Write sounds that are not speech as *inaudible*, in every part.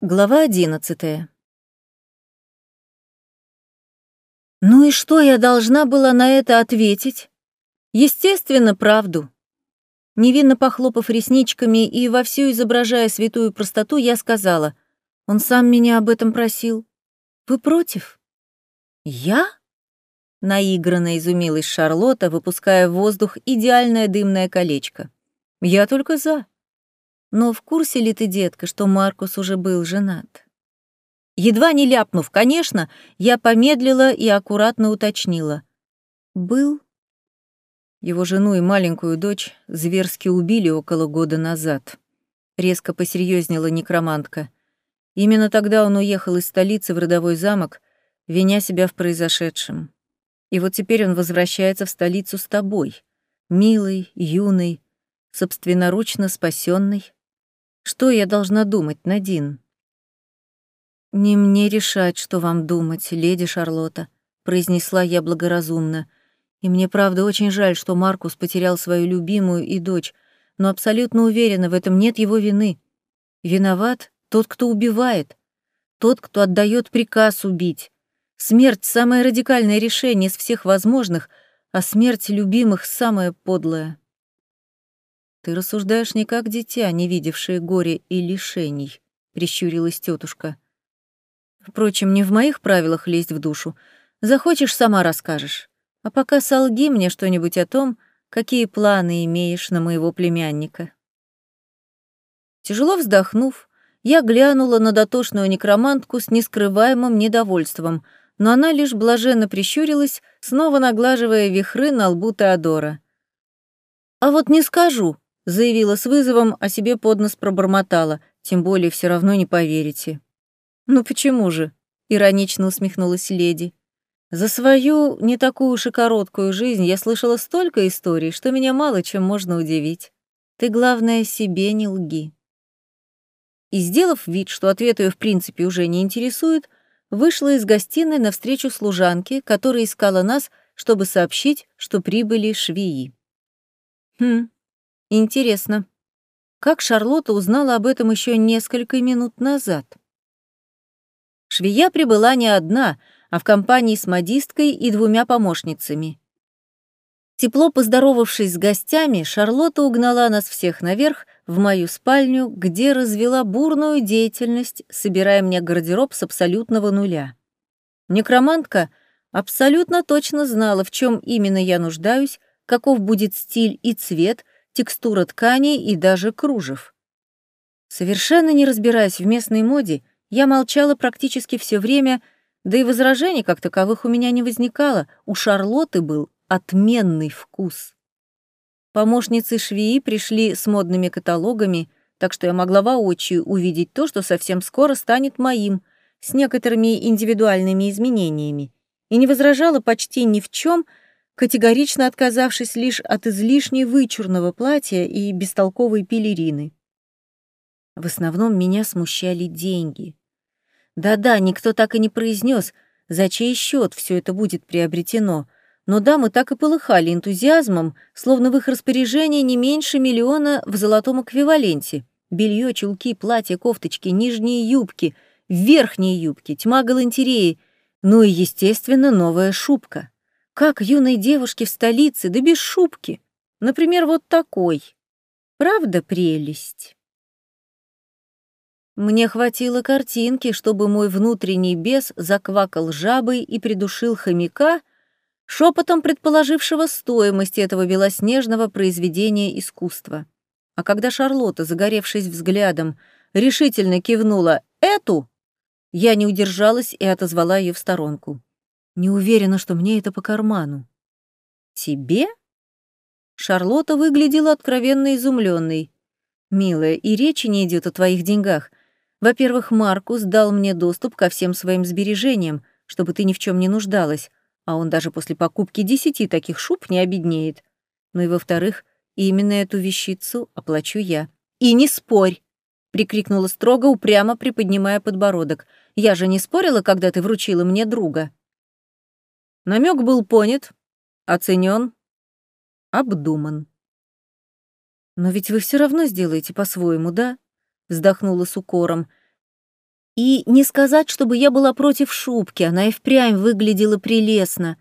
Глава одиннадцатая. Ну и что я должна была на это ответить? Естественно, правду. Невинно похлопав ресничками и вовсю изображая святую простоту, я сказала, он сам меня об этом просил. Вы против? Я? Наигранно изумилась Шарлотта, выпуская в воздух идеальное дымное колечко. Я только за. Но в курсе ли ты, детка, что Маркус уже был женат? Едва не ляпнув, конечно, я помедлила и аккуратно уточнила. Был? Его жену и маленькую дочь зверски убили около года назад. Резко посерьезнела некромантка. Именно тогда он уехал из столицы в родовой замок, виня себя в произошедшем. И вот теперь он возвращается в столицу с тобой, милый, юный, собственноручно спасенный. Что я должна думать, Надин? Не мне решать, что вам думать, леди Шарлотта, произнесла я благоразумно. И мне правда очень жаль, что Маркус потерял свою любимую и дочь, но абсолютно уверена, в этом нет его вины. Виноват тот, кто убивает, тот, кто отдает приказ убить. Смерть — самое радикальное решение из всех возможных, а смерть любимых — самое подлое. Ты рассуждаешь не как дитя, не видевшее горе и лишений, прищурилась тетушка. Впрочем, не в моих правилах лезть в душу. Захочешь, сама расскажешь. А пока солги мне что-нибудь о том, какие планы имеешь на моего племянника. Тяжело вздохнув, я глянула на дотошную некромантку с нескрываемым недовольством, но она лишь блаженно прищурилась, снова наглаживая вихры на лбу Теодора. «А вот не скажу», заявила с вызовом, а себе под нос пробормотала, тем более все равно не поверите. «Ну почему же?» — иронично усмехнулась леди. «За свою не такую уж и короткую жизнь я слышала столько историй, что меня мало чем можно удивить. Ты, главное, себе не лги». И, сделав вид, что ответ ее в принципе уже не интересует, вышла из гостиной навстречу служанке, которая искала нас, чтобы сообщить, что прибыли швеи. «Хм, Интересно, как Шарлотта узнала об этом еще несколько минут назад? Швея прибыла не одна, а в компании с модисткой и двумя помощницами. Тепло поздоровавшись с гостями, Шарлотта угнала нас всех наверх, в мою спальню, где развела бурную деятельность, собирая мне гардероб с абсолютного нуля. Некромантка абсолютно точно знала, в чем именно я нуждаюсь, каков будет стиль и цвет — текстура тканей и даже кружев. Совершенно не разбираясь в местной моде, я молчала практически все время, да и возражений как таковых у меня не возникало, у Шарлотты был отменный вкус. Помощницы швеи пришли с модными каталогами, так что я могла воочию увидеть то, что совсем скоро станет моим, с некоторыми индивидуальными изменениями, и не возражала почти ни в чем, категорично отказавшись лишь от излишне вычурного платья и бестолковой пелерины. В основном меня смущали деньги. Да-да, никто так и не произнес, за чей счет все это будет приобретено, но дамы так и полыхали энтузиазмом, словно в их распоряжении не меньше миллиона в золотом эквиваленте. Белье, чулки, платья, кофточки, нижние юбки, верхние юбки, тьма галантереи, ну и, естественно, новая шубка. Как юной девушке в столице, да без шубки. Например, вот такой. Правда прелесть? Мне хватило картинки, чтобы мой внутренний бес заквакал жабой и придушил хомяка, шепотом предположившего стоимость этого белоснежного произведения искусства. А когда Шарлотта, загоревшись взглядом, решительно кивнула «эту», я не удержалась и отозвала ее в сторонку. Не уверена, что мне это по карману. Тебе? Шарлотта выглядела откровенно изумленной. Милая, и речи не идет о твоих деньгах. Во-первых, Маркус дал мне доступ ко всем своим сбережениям, чтобы ты ни в чем не нуждалась, а он даже после покупки десяти таких шуб не обеднеет. Ну и во-вторых, именно эту вещицу оплачу я. И не спорь! прикрикнула строго, упрямо приподнимая подбородок. Я же не спорила, когда ты вручила мне друга. Намек был понят, оценен, обдуман. «Но ведь вы все равно сделаете по-своему, да?» — вздохнула с укором. И не сказать, чтобы я была против шубки, она и впрямь выглядела прелестно.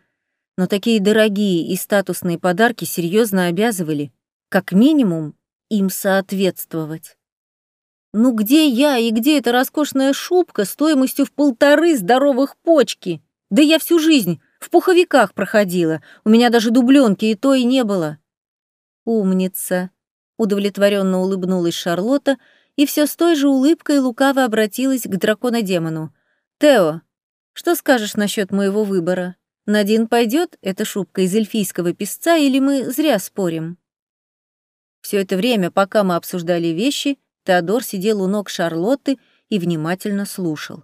Но такие дорогие и статусные подарки серьезно обязывали, как минимум, им соответствовать. Ну где я и где эта роскошная шубка стоимостью в полторы здоровых почки? Да я всю жизнь в пуховиках проходила, у меня даже дубленки и то и не было. Умница, удовлетворенно улыбнулась Шарлотта и все с той же улыбкой лукаво обратилась к дракона-демону. «Тео, что скажешь насчет моего выбора? Надин пойдет эта шубка из эльфийского песца, или мы зря спорим?» Все это время, пока мы обсуждали вещи, Теодор сидел у ног Шарлотты и внимательно слушал.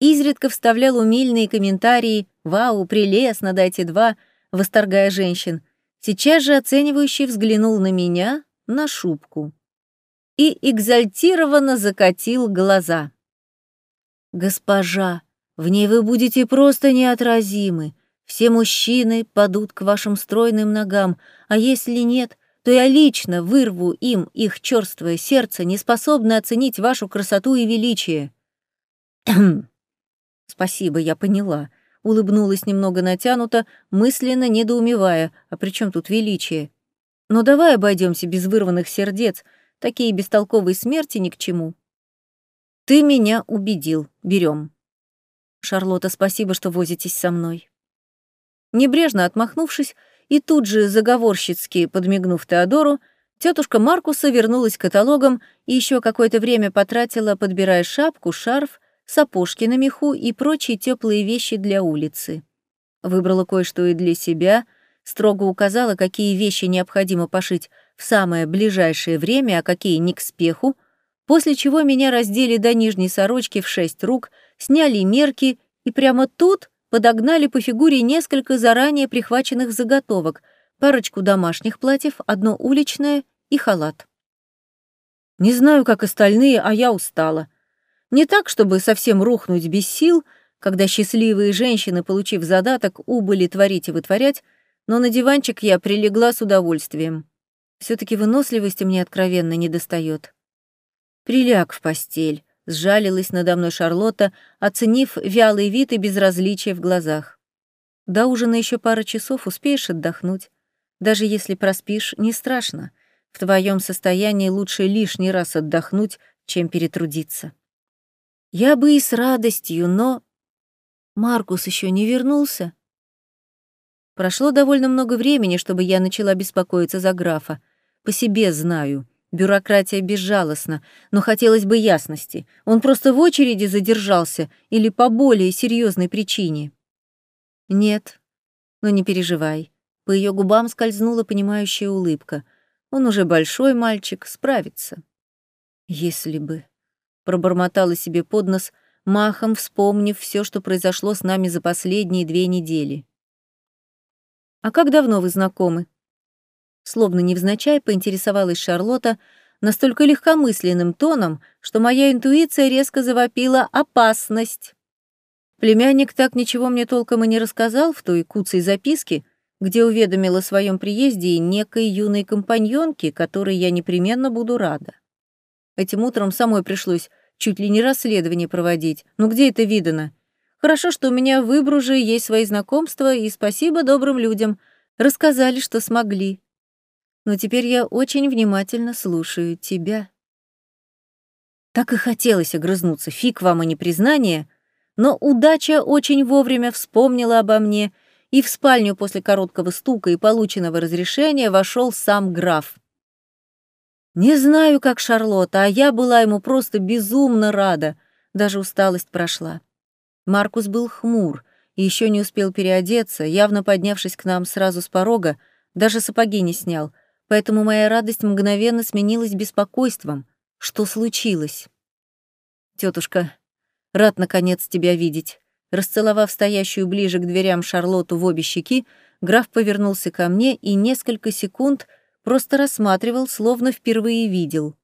Изредка вставлял умильные комментарии «Вау, прелестно, дайте два», восторгая женщин. Сейчас же оценивающий взглянул на меня, на шубку и экзальтированно закатил глаза. «Госпожа, в ней вы будете просто неотразимы. Все мужчины падут к вашим стройным ногам, а если нет, то я лично вырву им их черствое сердце, не способное оценить вашу красоту и величие». *clears throat* «Спасибо, я поняла», — улыбнулась немного натянуто, мысленно недоумевая, а при чем тут величие? «Но давай обойдемся без вырванных сердец», — Такие бестолковые смерти ни к чему. Ты меня убедил. Берем. Шарлотта, спасибо, что возитесь со мной. Небрежно отмахнувшись и тут же заговорщицки подмигнув Теодору, тетушка Маркуса вернулась к каталогам и еще какое-то время потратила, подбирая шапку, шарф, сапожки на меху и прочие теплые вещи для улицы. Выбрала кое-что и для себя, строго указала, какие вещи необходимо пошить в самое ближайшее время, а какие не к спеху, после чего меня раздели до нижней сорочки в шесть рук, сняли мерки и прямо тут подогнали по фигуре несколько заранее прихваченных заготовок, парочку домашних платьев, одно уличное и халат. Не знаю, как остальные, а я устала. Не так, чтобы совсем рухнуть без сил, когда счастливые женщины, получив задаток, убыли творить и вытворять, но на диванчик я прилегла с удовольствием все таки выносливости мне откровенно не достает. Приляг в постель, сжалилась надо мной Шарлотта, оценив вялый вид и безразличие в глазах. До ужина еще пара часов успеешь отдохнуть. Даже если проспишь, не страшно. В твоем состоянии лучше лишний раз отдохнуть, чем перетрудиться. Я бы и с радостью, но... Маркус еще не вернулся. Прошло довольно много времени, чтобы я начала беспокоиться за графа. По себе знаю. Бюрократия безжалостна, но хотелось бы ясности. Он просто в очереди задержался или по более серьезной причине? Нет, но не переживай. По ее губам скользнула понимающая улыбка. Он уже большой мальчик, справится. Если бы... Пробормотала себе под нос, махом вспомнив все, что произошло с нами за последние две недели. «А как давно вы знакомы?» Словно невзначай поинтересовалась Шарлотта настолько легкомысленным тоном, что моя интуиция резко завопила «опасность». Племянник так ничего мне толком и не рассказал в той куцей записке, где уведомил о своем приезде некой юной компаньонке, которой я непременно буду рада. Этим утром самой пришлось чуть ли не расследование проводить. Ну где это видано? Хорошо, что у меня в Ибруже есть свои знакомства, и спасибо добрым людям. Рассказали, что смогли но теперь я очень внимательно слушаю тебя». Так и хотелось огрызнуться, фиг вам, и не признание, но удача очень вовремя вспомнила обо мне, и в спальню после короткого стука и полученного разрешения вошел сам граф. Не знаю, как Шарлотта, а я была ему просто безумно рада, даже усталость прошла. Маркус был хмур и еще не успел переодеться, явно поднявшись к нам сразу с порога, даже сапоги не снял — поэтому моя радость мгновенно сменилась беспокойством. Что случилось? Тетушка, рад наконец тебя видеть. Расцеловав стоящую ближе к дверям Шарлотту в обе щеки, граф повернулся ко мне и несколько секунд просто рассматривал, словно впервые видел.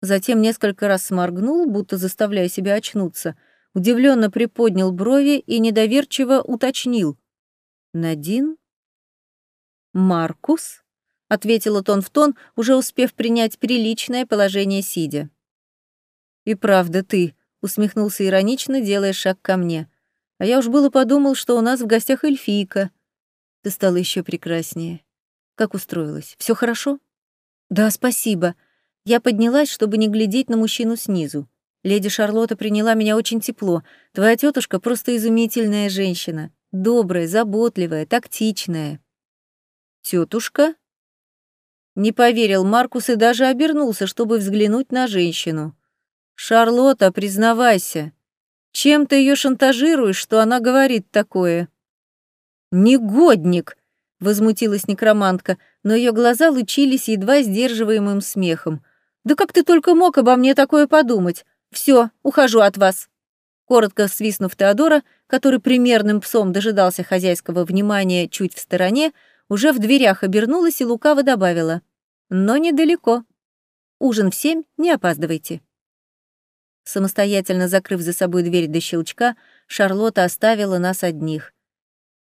Затем несколько раз сморгнул, будто заставляя себя очнуться, удивленно приподнял брови и недоверчиво уточнил. «Надин? Маркус?» — ответила тон в тон, уже успев принять приличное положение сидя. «И правда ты», — усмехнулся иронично, делая шаг ко мне. А я уж было подумал, что у нас в гостях эльфийка. Ты стала еще прекраснее. Как устроилась? Все хорошо? Да, спасибо. Я поднялась, чтобы не глядеть на мужчину снизу. Леди Шарлотта приняла меня очень тепло. Твоя тетушка просто изумительная женщина. Добрая, заботливая, тактичная. Тетушка? Не поверил Маркус и даже обернулся, чтобы взглянуть на женщину. «Шарлотта, признавайся, чем ты ее шантажируешь, что она говорит такое?» «Негодник!» — возмутилась некромантка, но ее глаза лучились едва сдерживаемым смехом. «Да как ты только мог обо мне такое подумать? Все, ухожу от вас!» Коротко свистнув Теодора, который примерным псом дожидался хозяйского внимания чуть в стороне, уже в дверях обернулась и лукаво добавила. «Но недалеко. Ужин в семь, не опаздывайте». Самостоятельно закрыв за собой дверь до щелчка, Шарлотта оставила нас одних.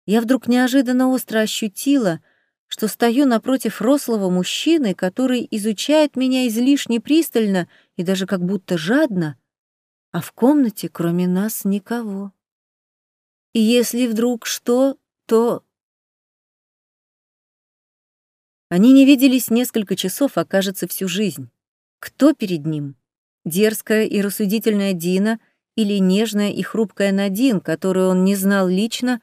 Я вдруг неожиданно остро ощутила, что стою напротив рослого мужчины, который изучает меня излишне пристально и даже как будто жадно, а в комнате кроме нас никого. И если вдруг что, то... Они не виделись несколько часов, а кажется, всю жизнь. Кто перед ним? Дерзкая и рассудительная Дина или нежная и хрупкая Надин, которую он не знал лично,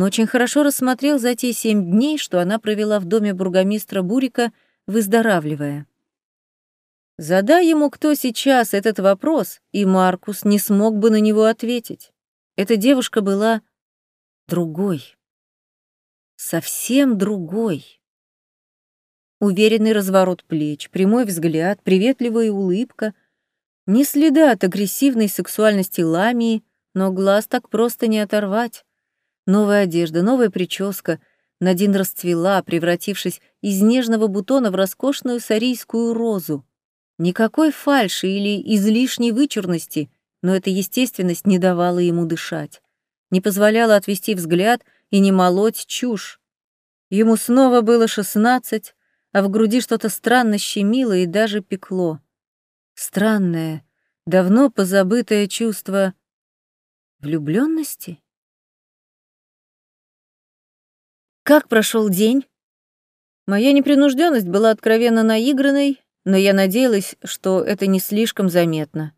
но очень хорошо рассмотрел за те семь дней, что она провела в доме бургомистра Бурика, выздоравливая. Задай ему кто сейчас этот вопрос, и Маркус не смог бы на него ответить. Эта девушка была другой. Совсем другой. Уверенный разворот плеч, прямой взгляд, приветливая улыбка, ни следа от агрессивной сексуальности ламии, но глаз так просто не оторвать. Новая одежда, новая прическа. Надин расцвела, превратившись из нежного бутона в роскошную сарийскую розу. Никакой фальши или излишней вычурности, но эта естественность не давала ему дышать. Не позволяла отвести взгляд и не молоть чушь. Ему снова было шестнадцать, а в груди что-то странно щемило и даже пекло. Странное, давно позабытое чувство влюбленности. Как прошел день? Моя непринужденность была откровенно наигранной, но я надеялась, что это не слишком заметно.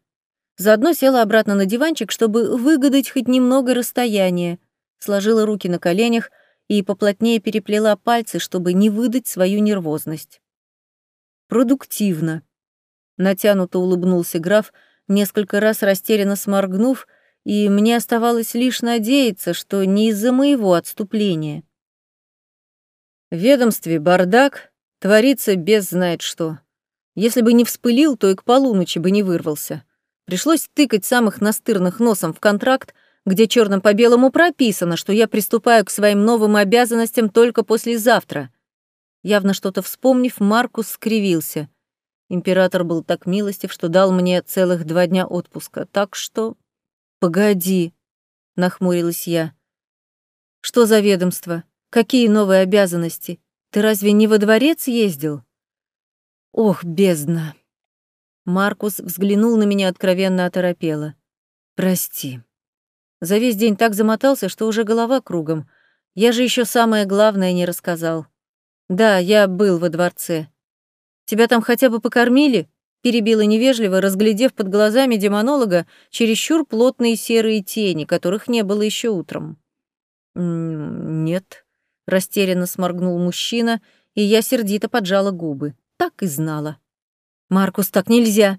Заодно села обратно на диванчик, чтобы выгадать хоть немного расстояния, сложила руки на коленях и поплотнее переплела пальцы, чтобы не выдать свою нервозность. Продуктивно. Натянуто улыбнулся граф, несколько раз растерянно сморгнув, и мне оставалось лишь надеяться, что не из-за моего отступления. В ведомстве бардак, творится без знает что. Если бы не вспылил, то и к полуночи бы не вырвался. Пришлось тыкать самых настырных носом в контракт, где черным по белому прописано, что я приступаю к своим новым обязанностям только послезавтра. Явно что-то вспомнив, Маркус скривился. Император был так милостив, что дал мне целых два дня отпуска. Так что... Погоди, нахмурилась я. Что за ведомство? Какие новые обязанности? Ты разве не во дворец ездил? Ох, бездна. Маркус взглянул на меня откровенно оторопело. Прости. За весь день так замотался, что уже голова кругом. Я же еще самое главное не рассказал. Да, я был во дворце. Тебя там хотя бы покормили?» перебила невежливо, разглядев под глазами демонолога чересчур плотные серые тени, которых не было еще утром. «Нет», — растерянно сморгнул мужчина, и я сердито поджала губы. Так и знала. «Маркус, так нельзя!»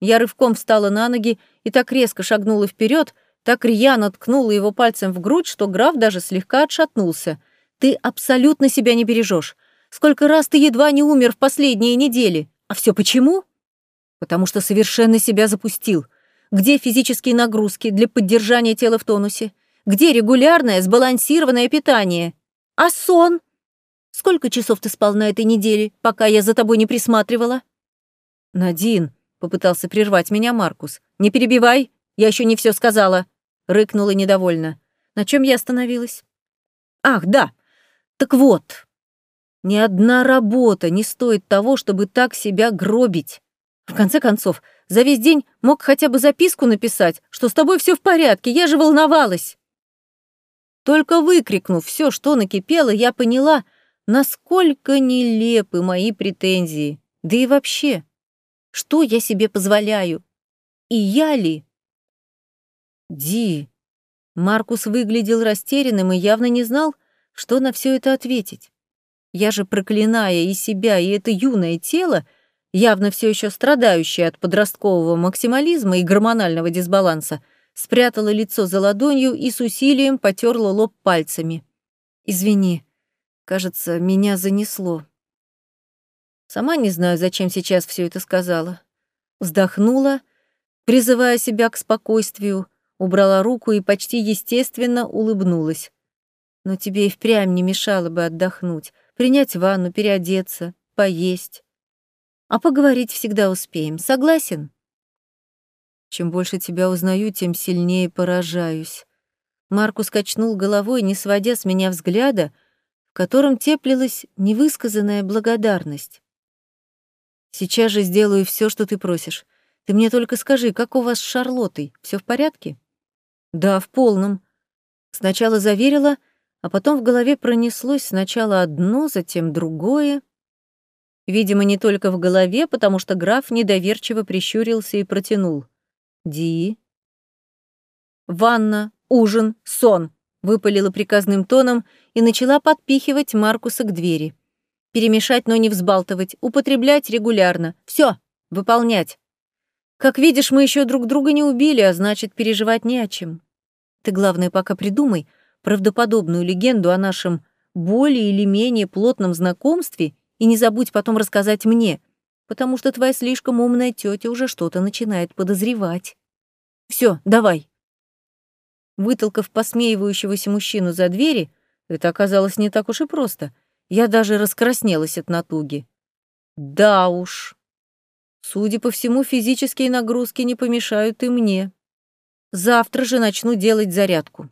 Я рывком встала на ноги и так резко шагнула вперед, так рьяно ткнула его пальцем в грудь, что граф даже слегка отшатнулся. «Ты абсолютно себя не бережешь. Сколько раз ты едва не умер в последние недели? А все почему? Потому что совершенно себя запустил. Где физические нагрузки для поддержания тела в тонусе? Где регулярное, сбалансированное питание? А сон? Сколько часов ты спал на этой неделе, пока я за тобой не присматривала? Надин, попытался прервать меня Маркус. Не перебивай, я еще не все сказала, рыкнула недовольно. На чем я остановилась? Ах, да. Так вот, ни одна работа не стоит того, чтобы так себя гробить. В конце концов, За весь день мог хотя бы записку написать, что с тобой все в порядке, я же волновалась. Только выкрикнув все, что накипело, я поняла, насколько нелепы мои претензии. Да и вообще, что я себе позволяю? И я ли? Ди. Маркус выглядел растерянным и явно не знал, что на все это ответить. Я же, проклиная и себя, и это юное тело, явно все еще страдающее от подросткового максимализма и гормонального дисбаланса, спрятала лицо за ладонью и с усилием потерла лоб пальцами. «Извини, кажется, меня занесло». Сама не знаю, зачем сейчас все это сказала. Вздохнула, призывая себя к спокойствию, убрала руку и почти естественно улыбнулась. Но тебе и впрямь не мешало бы отдохнуть, принять ванну, переодеться, поесть. А поговорить всегда успеем, согласен? Чем больше тебя узнаю, тем сильнее поражаюсь. Маркус качнул головой, не сводя с меня взгляда, в котором теплилась невысказанная благодарность. Сейчас же сделаю все, что ты просишь. Ты мне только скажи, как у вас с Шарлоттой? Все в порядке? Да, в полном. Сначала заверила, а потом в голове пронеслось сначала одно, затем другое. Видимо, не только в голове, потому что граф недоверчиво прищурился и протянул. «Ди?» «Ванна, ужин, сон», — выпалила приказным тоном и начала подпихивать Маркуса к двери. Перемешать, но не взбалтывать, употреблять регулярно. Все, выполнять. Как видишь, мы еще друг друга не убили, а значит, переживать не о чем. Ты, главное, пока придумай правдоподобную легенду о нашем более или менее плотном знакомстве и не забудь потом рассказать мне, потому что твоя слишком умная тетя уже что-то начинает подозревать. Все, давай. Вытолкав посмеивающегося мужчину за двери, это оказалось не так уж и просто. Я даже раскраснелась от натуги. Да уж, Судя по всему, физические нагрузки не помешают и мне. Завтра же начну делать зарядку.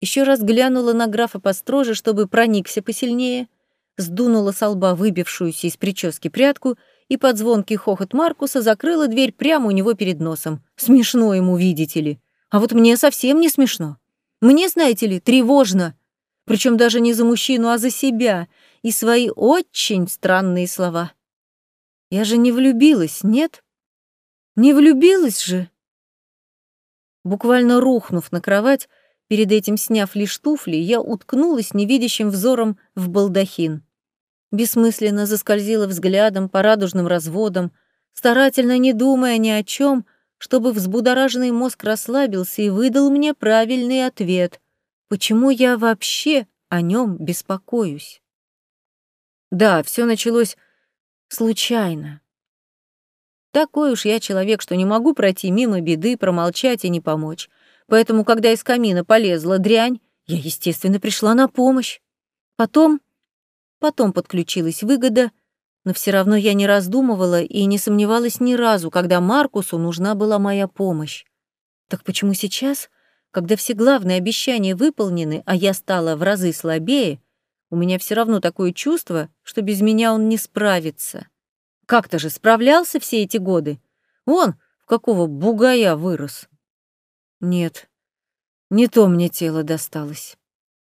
Еще раз глянула на графа построже, чтобы проникся посильнее, сдунула со лба выбившуюся из прически прядку и под звонкий хохот Маркуса закрыла дверь прямо у него перед носом. Смешно ему, видите ли. А вот мне совсем не смешно. Мне, знаете ли, тревожно. Причем даже не за мужчину, а за себя. И свои очень странные слова. Я же не влюбилась, нет? Не влюбилась же. Буквально рухнув на кровать, перед этим сняв лишь туфли, я уткнулась невидящим взором в балдахин. Бессмысленно заскользила взглядом по радужным разводам, старательно не думая ни о чем, чтобы взбудораженный мозг расслабился и выдал мне правильный ответ. Почему я вообще о нем беспокоюсь? Да, все началось Случайно. Такой уж я человек, что не могу пройти мимо беды, промолчать и не помочь. Поэтому, когда из камина полезла дрянь, я, естественно, пришла на помощь. Потом... Потом подключилась выгода, но все равно я не раздумывала и не сомневалась ни разу, когда Маркусу нужна была моя помощь. Так почему сейчас, когда все главные обещания выполнены, а я стала в разы слабее, у меня все равно такое чувство, что без меня он не справится. Как-то же справлялся все эти годы. Он в какого бугая вырос. Нет, не то мне тело досталось.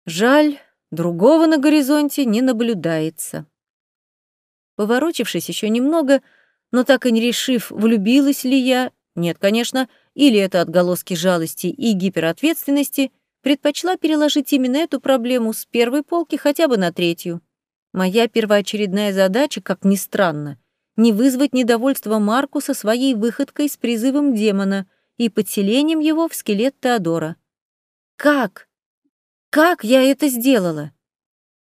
Жаль, другого на горизонте не наблюдается. Поворочившись еще немного, но так и не решив, влюбилась ли я, нет, конечно, или это отголоски жалости и гиперответственности — предпочла переложить именно эту проблему с первой полки хотя бы на третью. Моя первоочередная задача, как ни странно, не вызвать недовольство Маркуса своей выходкой с призывом демона и подселением его в скелет Теодора. Как? Как я это сделала?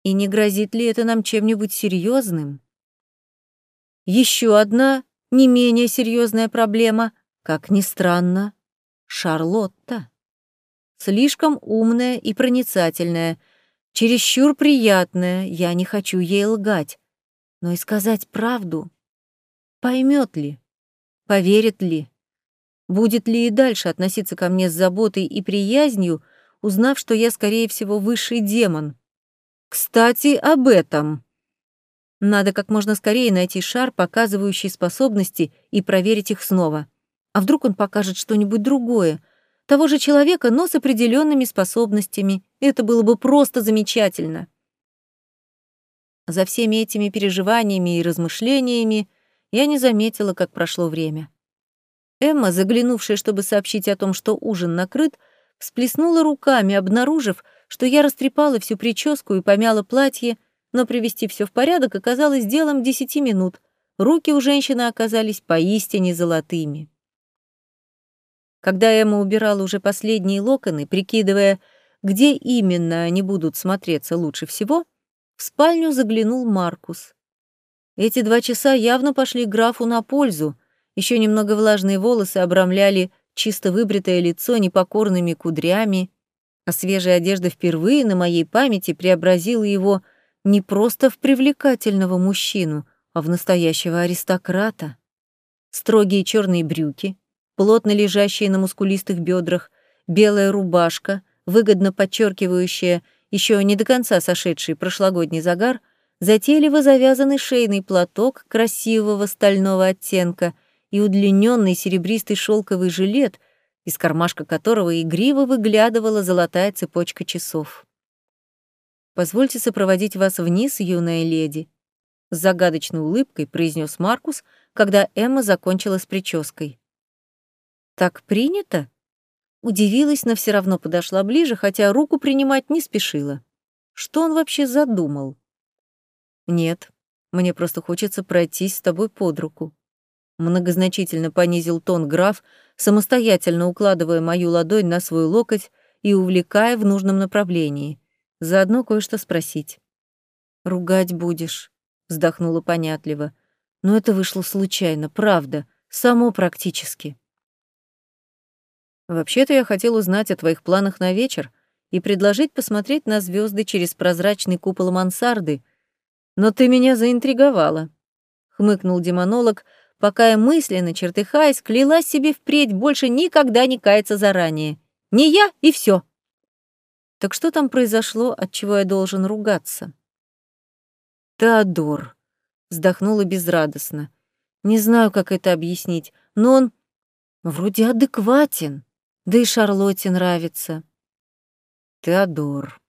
И не грозит ли это нам чем-нибудь серьезным? Еще одна, не менее серьезная проблема, как ни странно, Шарлотта слишком умная и проницательная, чересчур приятная, я не хочу ей лгать. Но и сказать правду. Поймет ли? Поверит ли? Будет ли и дальше относиться ко мне с заботой и приязнью, узнав, что я, скорее всего, высший демон? Кстати, об этом. Надо как можно скорее найти шар, показывающий способности, и проверить их снова. А вдруг он покажет что-нибудь другое? Того же человека, но с определенными способностями. Это было бы просто замечательно. За всеми этими переживаниями и размышлениями я не заметила, как прошло время. Эмма, заглянувшая, чтобы сообщить о том, что ужин накрыт, всплеснула руками, обнаружив, что я растрепала всю прическу и помяла платье, но привести все в порядок оказалось делом десяти минут. Руки у женщины оказались поистине золотыми. Когда Эмма убирала уже последние локоны, прикидывая, где именно они будут смотреться лучше всего, в спальню заглянул Маркус. Эти два часа явно пошли графу на пользу. Еще немного влажные волосы обрамляли чисто выбритое лицо непокорными кудрями, а свежая одежда впервые на моей памяти преобразила его не просто в привлекательного мужчину, а в настоящего аристократа. Строгие черные брюки, плотно лежащие на мускулистых бедрах, белая рубашка, выгодно подчеркивающая еще не до конца сошедший прошлогодний загар, затейливо завязанный шейный платок красивого стального оттенка и удлиненный серебристый шелковый жилет, из кармашка которого игриво выглядывала золотая цепочка часов. Позвольте сопроводить вас вниз, юная леди», — с загадочной улыбкой произнес Маркус, когда Эмма закончила с прической. «Так принято?» Удивилась, но все равно подошла ближе, хотя руку принимать не спешила. Что он вообще задумал? «Нет, мне просто хочется пройтись с тобой под руку». Многозначительно понизил тон граф, самостоятельно укладывая мою ладонь на свой локоть и увлекая в нужном направлении. Заодно кое-что спросить. «Ругать будешь», — вздохнула понятливо. «Но это вышло случайно, правда, само практически». «Вообще-то я хотел узнать о твоих планах на вечер и предложить посмотреть на звезды через прозрачный купол мансарды, но ты меня заинтриговала», — хмыкнул демонолог, пока я мысленно, чертыхаясь, клялась себе впредь больше никогда не каяться заранее. «Не я и все. Так что там произошло, от чего я должен ругаться? Теодор, вздохнула безрадостно. Не знаю, как это объяснить, но он вроде адекватен, да и Шарлотте нравится. Теодор,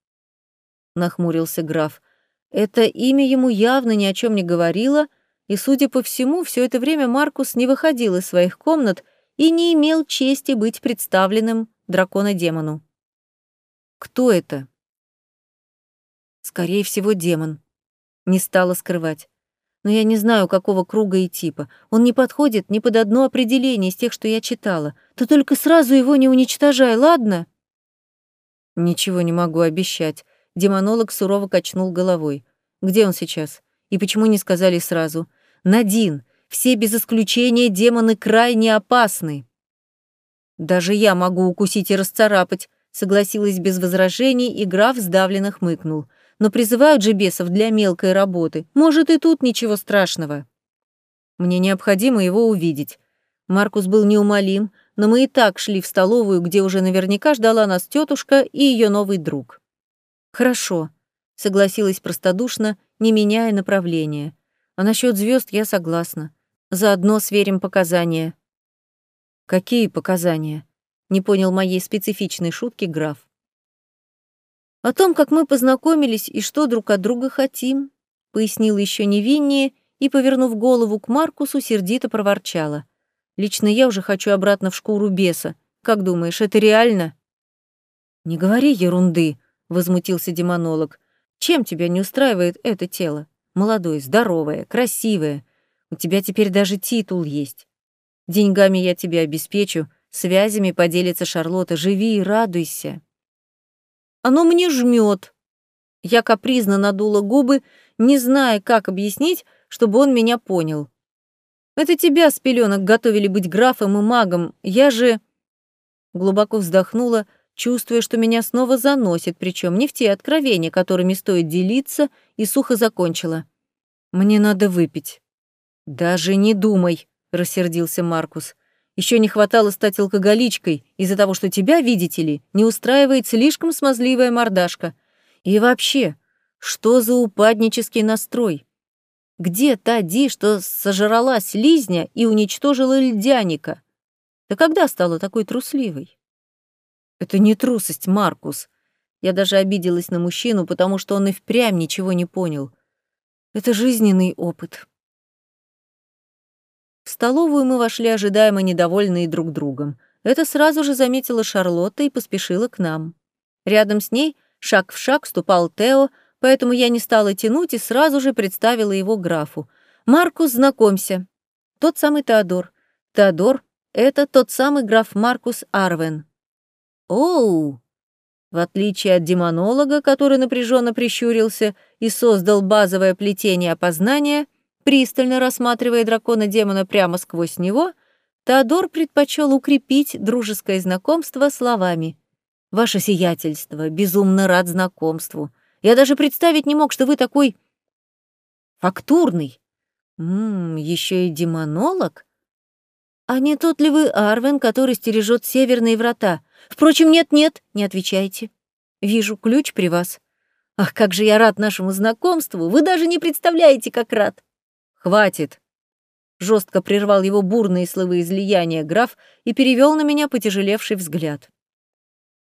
нахмурился граф. Это имя ему явно ни о чем не говорило, и, судя по всему, все это время Маркус не выходил из своих комнат и не имел чести быть представленным дракона-демону. Кто это? Скорее всего, демон. Не стала скрывать. Но я не знаю, какого круга и типа. Он не подходит ни под одно определение из тех, что я читала. Ты только сразу его не уничтожай, ладно? Ничего не могу обещать. Демонолог сурово качнул головой. Где он сейчас? И почему не сказали сразу? Надин, все без исключения демоны крайне опасны. Даже я могу укусить и расцарапать, Согласилась без возражений, и граф сдавленно хмыкнул. Но призывают же бесов для мелкой работы. Может, и тут ничего страшного. Мне необходимо его увидеть. Маркус был неумолим, но мы и так шли в столовую, где уже наверняка ждала нас тетушка и ее новый друг. Хорошо, согласилась простодушно, не меняя направления. А насчет звезд я согласна. Заодно сверим показания. Какие показания? не понял моей специфичной шутки граф. О том, как мы познакомились и что друг от друга хотим, пояснила еще невиннее и, повернув голову к Маркусу, сердито проворчала. Лично я уже хочу обратно в шкуру беса. Как думаешь, это реально? Не говори ерунды, возмутился демонолог. Чем тебя не устраивает это тело? Молодое, здоровое, красивое. У тебя теперь даже титул есть. Деньгами я тебя обеспечу, Связями поделится Шарлотта. Живи и радуйся. Оно мне жмет. Я капризно надула губы, не зная, как объяснить, чтобы он меня понял. Это тебя с пеленок готовили быть графом и магом. Я же... Глубоко вздохнула, чувствуя, что меня снова заносит, причем не в те откровения, которыми стоит делиться, и сухо закончила. Мне надо выпить. Даже не думай, рассердился Маркус. Еще не хватало стать алкоголичкой из-за того, что тебя, видите ли, не устраивает слишком смазливая мордашка. И вообще, что за упаднический настрой? Где та Ди, что сожрала слизня и уничтожила льдяника? Ты когда стала такой трусливой? Это не трусость, Маркус. Я даже обиделась на мужчину, потому что он и впрямь ничего не понял. Это жизненный опыт. В столовую мы вошли ожидаемо недовольные друг другом. Это сразу же заметила Шарлотта и поспешила к нам. Рядом с ней шаг в шаг ступал Тео, поэтому я не стала тянуть и сразу же представила его графу. «Маркус, знакомься. Тот самый Теодор. Теодор — это тот самый граф Маркус Арвен». «Оу!» В отличие от демонолога, который напряженно прищурился и создал базовое плетение опознания, пристально рассматривая дракона-демона прямо сквозь него, Теодор предпочел укрепить дружеское знакомство словами. «Ваше сиятельство, безумно рад знакомству. Я даже представить не мог, что вы такой... фактурный. Ммм, еще и демонолог? А не тот ли вы Арвен, который стережет северные врата? Впрочем, нет-нет, не отвечайте. Вижу ключ при вас. Ах, как же я рад нашему знакомству! Вы даже не представляете, как рад!» «Хватит!» Жестко прервал его бурные словоизлияния граф и перевел на меня потяжелевший взгляд.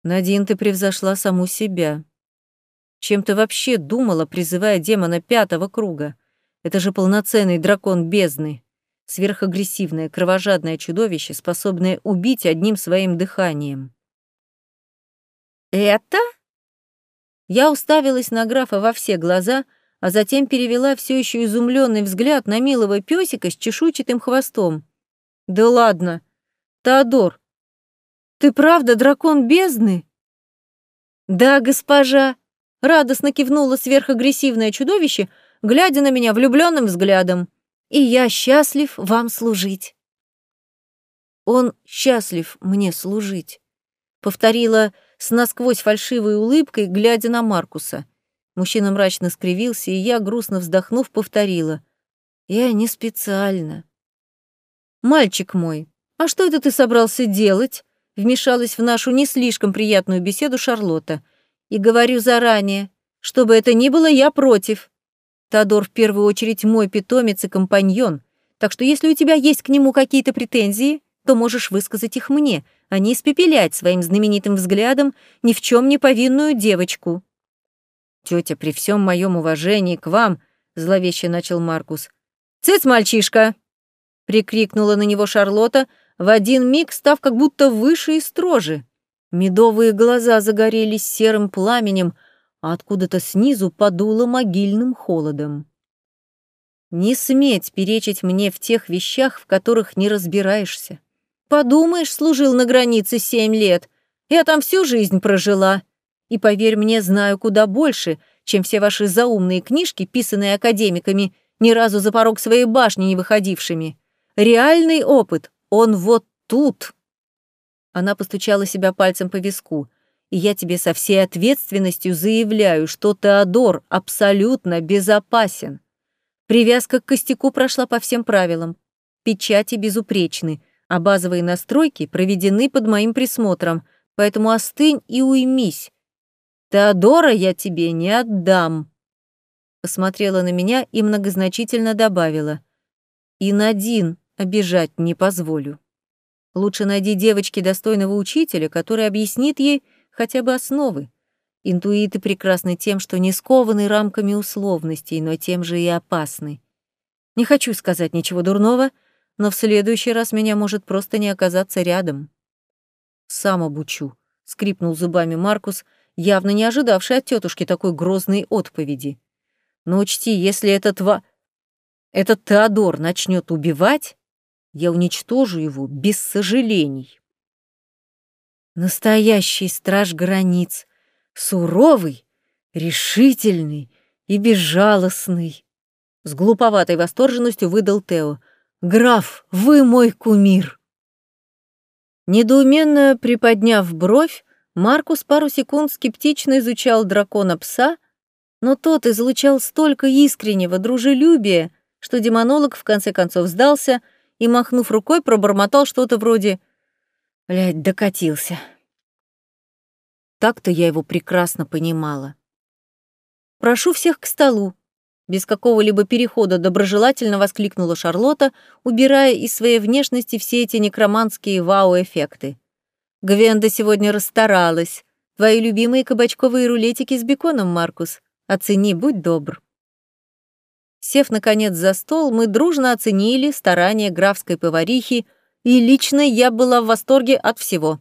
«Надин, ты превзошла саму себя. Чем ты вообще думала, призывая демона пятого круга? Это же полноценный дракон бездны, сверхагрессивное, кровожадное чудовище, способное убить одним своим дыханием». «Это?» Я уставилась на графа во все глаза — а затем перевела все еще изумленный взгляд на милого песика с чешуйчатым хвостом. «Да ладно! Теодор, ты правда дракон бездны?» «Да, госпожа!» — радостно кивнуло сверхагрессивное чудовище, глядя на меня влюбленным взглядом. «И я счастлив вам служить». «Он счастлив мне служить», — повторила с насквозь фальшивой улыбкой, глядя на Маркуса. Мужчина мрачно скривился, и я, грустно вздохнув, повторила. «Я не специально». «Мальчик мой, а что это ты собрался делать?» Вмешалась в нашу не слишком приятную беседу Шарлотта. «И говорю заранее, чтобы это ни было, я против. Тодор в первую очередь мой питомец и компаньон, так что если у тебя есть к нему какие-то претензии, то можешь высказать их мне, а не испепелять своим знаменитым взглядом ни в чем не повинную девочку». Тетя, при всем моем уважении к вам, зловеще начал Маркус. Цыц, мальчишка! прикрикнула на него Шарлотта, в один миг став как будто выше и строже. Медовые глаза загорелись серым пламенем, а откуда-то снизу подуло могильным холодом. Не сметь перечить мне в тех вещах, в которых не разбираешься. Подумаешь, служил на границе семь лет. Я там всю жизнь прожила. И поверь мне, знаю куда больше, чем все ваши заумные книжки, писанные академиками, ни разу за порог своей башни не выходившими. Реальный опыт, он вот тут. Она постучала себя пальцем по виску. И я тебе со всей ответственностью заявляю, что Теодор абсолютно безопасен. Привязка к костяку прошла по всем правилам. Печати безупречны, а базовые настройки проведены под моим присмотром, поэтому остынь и уймись. Теодора я тебе не отдам. Посмотрела на меня и многозначительно добавила. И Надин обижать не позволю. Лучше найди девочке достойного учителя, который объяснит ей хотя бы основы. Интуиты прекрасны тем, что не скованы рамками условностей, но тем же и опасны. Не хочу сказать ничего дурного, но в следующий раз меня может просто не оказаться рядом. Сам обучу, скрипнул зубами Маркус, — явно не ожидавший от тетушки такой грозной отповеди. Но учти, если этот ва... этот Теодор начнет убивать, я уничтожу его без сожалений. Настоящий страж границ, суровый, решительный и безжалостный. С глуповатой восторженностью выдал Тео. «Граф, вы мой кумир!» Недоуменно приподняв бровь, Маркус пару секунд скептично изучал дракона-пса, но тот излучал столько искреннего дружелюбия, что демонолог в конце концов сдался и, махнув рукой, пробормотал что-то вроде «Блядь, докатился». Так-то я его прекрасно понимала. «Прошу всех к столу», Без какого-либо перехода доброжелательно воскликнула Шарлотта, убирая из своей внешности все эти некроманские вау-эффекты. Гвенда сегодня расстаралась. Твои любимые кабачковые рулетики с беконом, Маркус. Оцени, будь добр. Сев, наконец, за стол, мы дружно оценили старания графской поварихи, и лично я была в восторге от всего.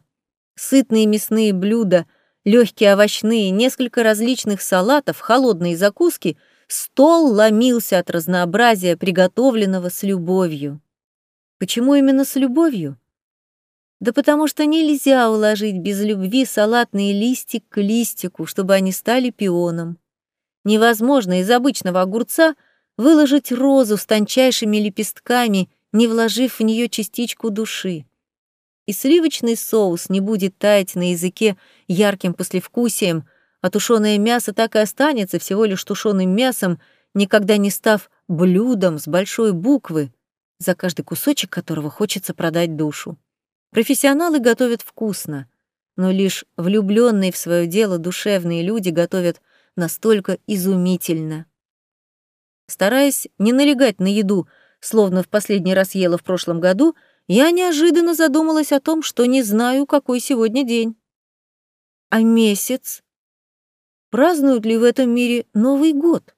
Сытные мясные блюда, легкие овощные, несколько различных салатов, холодные закуски — Стол ломился от разнообразия, приготовленного с любовью. Почему именно с любовью? Да потому что нельзя уложить без любви салатный листик к листику, чтобы они стали пионом. Невозможно из обычного огурца выложить розу с тончайшими лепестками, не вложив в нее частичку души. И сливочный соус не будет таять на языке ярким послевкусием, а тушеное мясо так и останется всего лишь тушеным мясом, никогда не став блюдом с большой буквы, за каждый кусочек которого хочется продать душу. Профессионалы готовят вкусно, но лишь влюбленные в свое дело душевные люди готовят настолько изумительно. Стараясь не налегать на еду, словно в последний раз ела в прошлом году, я неожиданно задумалась о том, что не знаю, какой сегодня день. А месяц? Празднуют ли в этом мире Новый год.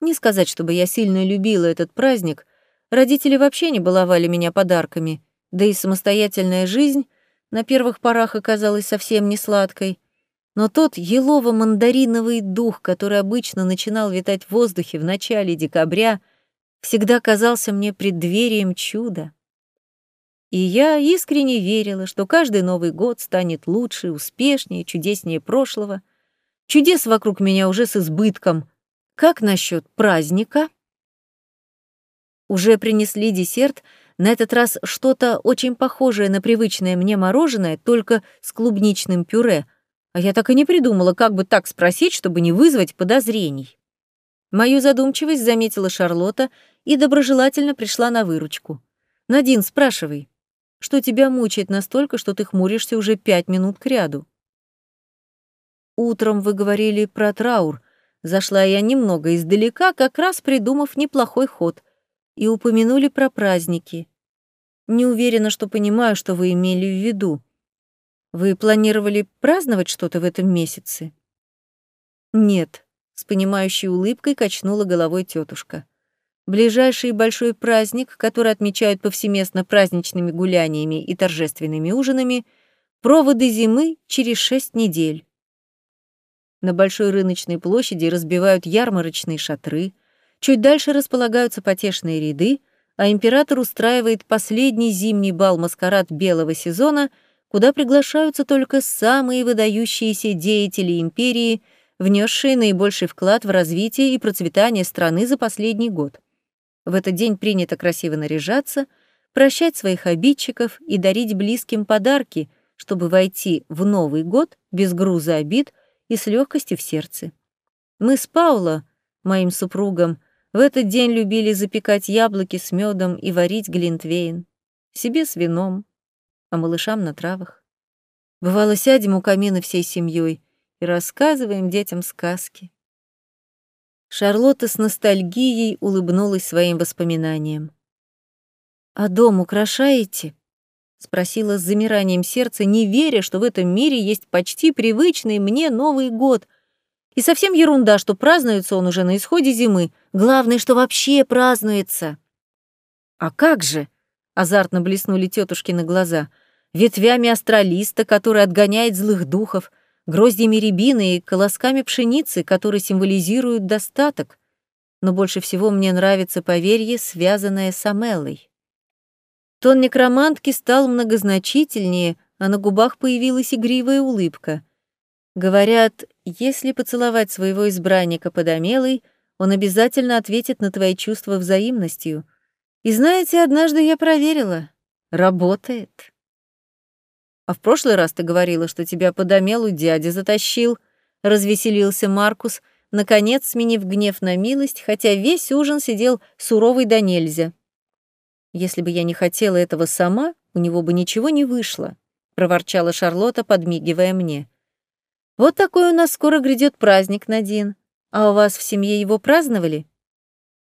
Не сказать, чтобы я сильно любила этот праздник, родители вообще не баловали меня подарками, да и самостоятельная жизнь на первых порах оказалась совсем не сладкой. Но тот елово-мандариновый дух, который обычно начинал витать в воздухе в начале декабря, всегда казался мне преддверием чуда. И я искренне верила, что каждый Новый год станет лучше, успешнее, чудеснее прошлого, Чудес вокруг меня уже с избытком. Как насчет праздника? Уже принесли десерт, на этот раз что-то очень похожее на привычное мне мороженое, только с клубничным пюре, а я так и не придумала, как бы так спросить, чтобы не вызвать подозрений. Мою задумчивость заметила Шарлотта и доброжелательно пришла на выручку. «Надин, спрашивай, что тебя мучает настолько, что ты хмуришься уже пять минут кряду?» Утром вы говорили про траур. Зашла я немного издалека, как раз придумав неплохой ход. И упомянули про праздники. Не уверена, что понимаю, что вы имели в виду. Вы планировали праздновать что-то в этом месяце? Нет, с понимающей улыбкой качнула головой тетушка. Ближайший большой праздник, который отмечают повсеместно праздничными гуляниями и торжественными ужинами, проводы зимы через шесть недель. На большой рыночной площади разбивают ярмарочные шатры, чуть дальше располагаются потешные ряды, а император устраивает последний зимний бал-маскарад белого сезона, куда приглашаются только самые выдающиеся деятели империи, внесшие наибольший вклад в развитие и процветание страны за последний год. В этот день принято красиво наряжаться, прощать своих обидчиков и дарить близким подарки, чтобы войти в Новый год без груза обид и с легкостью в сердце. Мы с Пауло, моим супругом, в этот день любили запекать яблоки с медом и варить глинтвейн. Себе с вином, а малышам на травах. Бывало, сядем у камина всей семьей и рассказываем детям сказки. Шарлотта с ностальгией улыбнулась своим воспоминаниям. «А дом украшаете?» — спросила с замиранием сердца, не веря, что в этом мире есть почти привычный мне Новый год. И совсем ерунда, что празднуется он уже на исходе зимы. Главное, что вообще празднуется. «А как же?» — азартно блеснули тетушкины глаза. «Ветвями астралиста, который отгоняет злых духов, гроздьями рябины и колосками пшеницы, которые символизируют достаток. Но больше всего мне нравится поверье, связанное с Амелой. Тон некромантки стал многозначительнее, а на губах появилась игривая улыбка. Говорят, если поцеловать своего избранника подомелой, он обязательно ответит на твои чувства взаимностью. И знаете, однажды я проверила. Работает. А в прошлый раз ты говорила, что тебя подомелу дядя затащил, развеселился Маркус, наконец сменив гнев на милость, хотя весь ужин сидел суровый да нельзя. Если бы я не хотела этого сама, у него бы ничего не вышло», — проворчала Шарлотта, подмигивая мне. «Вот такой у нас скоро грядет праздник, Надин. А у вас в семье его праздновали?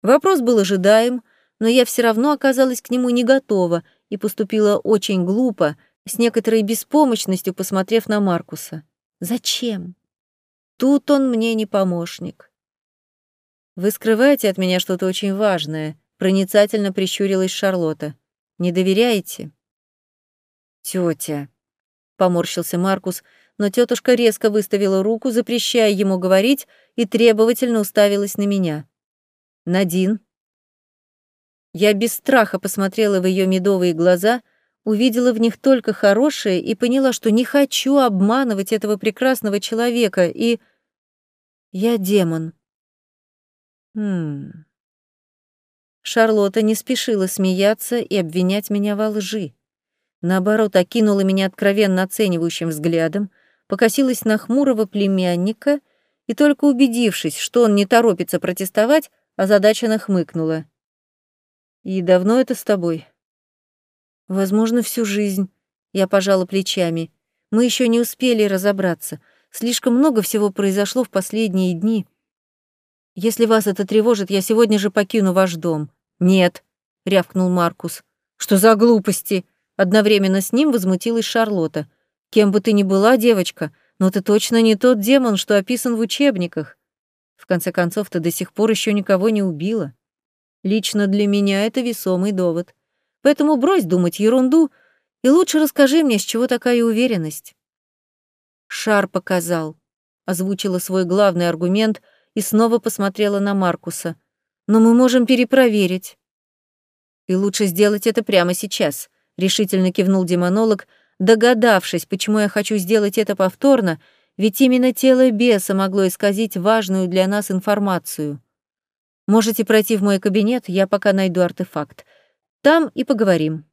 Вопрос был ожидаем, но я все равно оказалась к нему не готова и поступила очень глупо, с некоторой беспомощностью посмотрев на Маркуса. Зачем? Тут он мне не помощник. Вы скрываете от меня что-то очень важное, проницательно прищурилась Шарлотта. Не доверяете? Тетя, поморщился Маркус, но тетушка резко выставила руку, запрещая ему говорить, и требовательно уставилась на меня. Надин. Я без страха посмотрела в ее медовые глаза, увидела в них только хорошее и поняла, что не хочу обманывать этого прекрасного человека, и... Я демон. Хм... Шарлотта не спешила смеяться и обвинять меня во лжи. Наоборот, окинула меня откровенно оценивающим взглядом, покосилась на хмурого племянника и, только убедившись, что он не торопится протестовать, озадаченно хмыкнула. «И давно это с тобой?» «Возможно, всю жизнь», — я пожала плечами. «Мы еще не успели разобраться. Слишком много всего произошло в последние дни. Если вас это тревожит, я сегодня же покину ваш дом». «Нет», — рявкнул Маркус. «Что за глупости?» Одновременно с ним возмутилась Шарлотта. «Кем бы ты ни была, девочка, но ты точно не тот демон, что описан в учебниках. В конце концов, ты до сих пор еще никого не убила. Лично для меня это весомый довод. Поэтому брось думать ерунду и лучше расскажи мне, с чего такая уверенность». Шар показал, озвучила свой главный аргумент и снова посмотрела на Маркуса. «Но мы можем перепроверить». «И лучше сделать это прямо сейчас», решительно кивнул демонолог, догадавшись, почему я хочу сделать это повторно, ведь именно тело беса могло исказить важную для нас информацию. Можете пройти в мой кабинет, я пока найду артефакт. Там и поговорим.